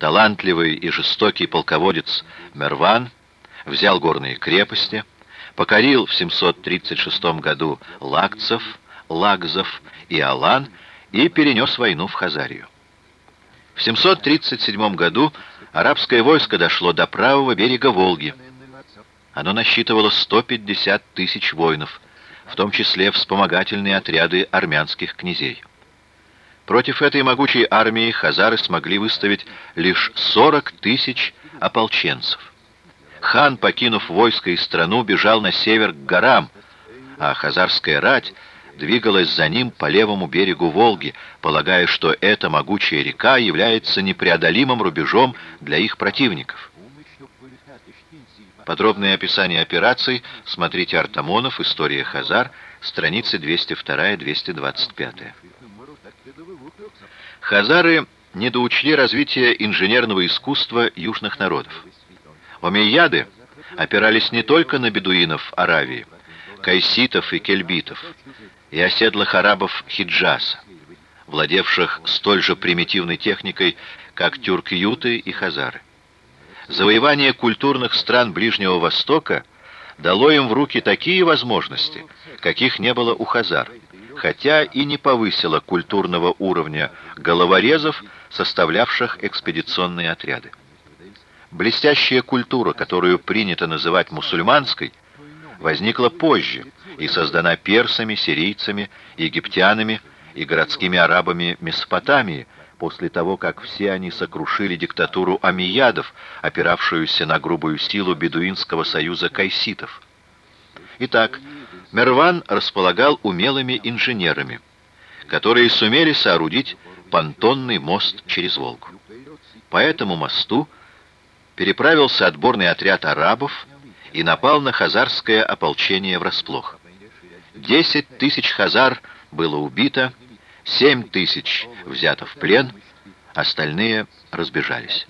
талантливый и жестокий полководец Мерван взял горные крепости, покорил в 736 году Лакцев, Лагзов и Алан и перенес войну в Хазарию. В 737 году арабское войско дошло до правого берега Волги. Оно насчитывало 150 тысяч воинов, в том числе вспомогательные отряды армянских князей. Против этой могучей армии хазары смогли выставить лишь 40 тысяч ополченцев. Хан, покинув войско и страну, бежал на север к горам, а хазарская рать двигалась за ним по левому берегу Волги, полагая, что эта могучая река является непреодолимым рубежом для их противников. Подробное описание операций смотрите Артамонов, История Хазар, страницы 202-225. Хазары недоучли развитие инженерного искусства южных народов. Омейяды опирались не только на бедуинов Аравии, кайситов и кельбитов, и оседлых арабов Хиджаса, владевших столь же примитивной техникой, как тюрк-юты и хазары. Завоевание культурных стран Ближнего Востока дало им в руки такие возможности, каких не было у хазар, хотя и не повысило культурного уровня головорезов, составлявших экспедиционные отряды. Блестящая культура, которую принято называть мусульманской, возникла позже и создана персами, сирийцами, египтянами и городскими арабами Месопотамии, после того, как все они сокрушили диктатуру амиядов, опиравшуюся на грубую силу бедуинского союза кайситов. Итак, Мерван располагал умелыми инженерами, которые сумели соорудить понтонный мост через Волгу. По этому мосту переправился отборный отряд арабов и напал на хазарское ополчение врасплох. Десять тысяч хазар было убито, семь тысяч взято в плен, остальные разбежались.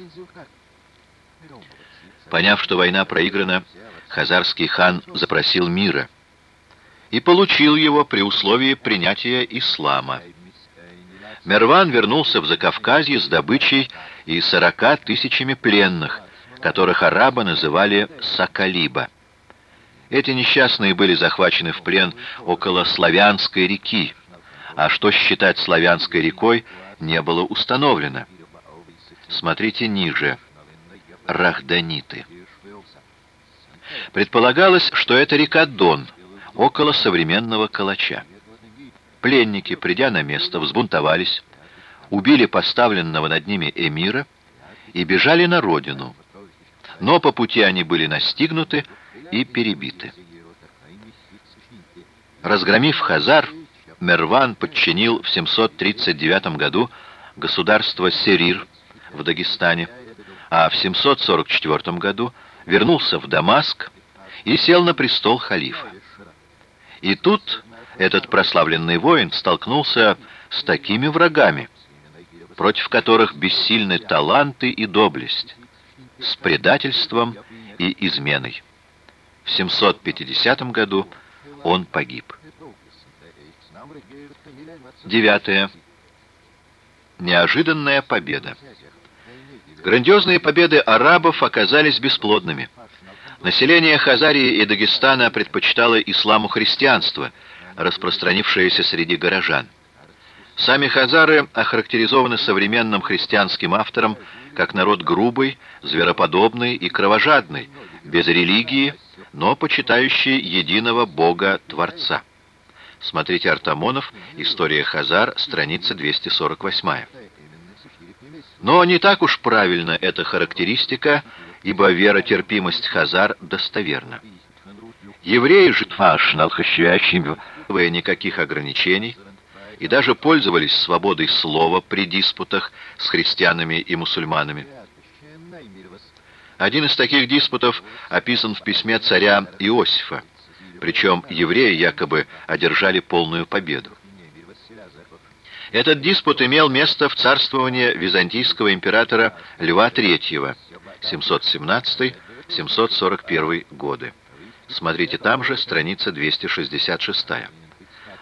Поняв, что война проиграна, хазарский хан запросил мира и получил его при условии принятия ислама. Мерван вернулся в Закавказье с добычей и сорока тысячами пленных, которых арабы называли Сакалиба. Эти несчастные были захвачены в плен около Славянской реки, а что считать Славянской рекой, не было установлено. Смотрите ниже. Рахданиты. Предполагалось, что это река Дон, около современного Калача. Пленники, придя на место, взбунтовались, убили поставленного над ними эмира и бежали на родину, но по пути они были настигнуты и перебиты. Разгромив Хазар, Мерван подчинил в 739 году государство Серир в Дагестане, а в 744 году вернулся в Дамаск и сел на престол халифа. И тут этот прославленный воин столкнулся с такими врагами, против которых бессильны таланты и доблесть с предательством и изменой. В 750 году он погиб. Девятое. Неожиданная победа. Грандиозные победы арабов оказались бесплодными. Население Хазарии и Дагестана предпочитало исламу христианство, распространившееся среди горожан. Сами хазары охарактеризованы современным христианским автором как народ грубый, звероподобный и кровожадный, без религии, но почитающий единого Бога-Творца. Смотрите Артамонов, История Хазар, страница 248. Но не так уж правильно эта характеристика, ибо веротерпимость Хазар достоверна. Евреи же, аж налхощевящими, никаких ограничений, и даже пользовались свободой слова при диспутах с христианами и мусульманами. Один из таких диспутов описан в письме царя Иосифа, причем евреи якобы одержали полную победу. Этот диспут имел место в царствовании византийского императора Льва III, 717-741 годы. Смотрите там же, страница 266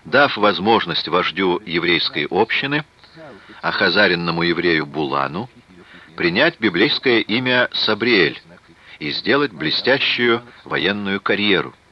дав возможность вождю еврейской общины, а хазаринному еврею Булану, принять библейское имя Сабриэль и сделать блестящую военную карьеру –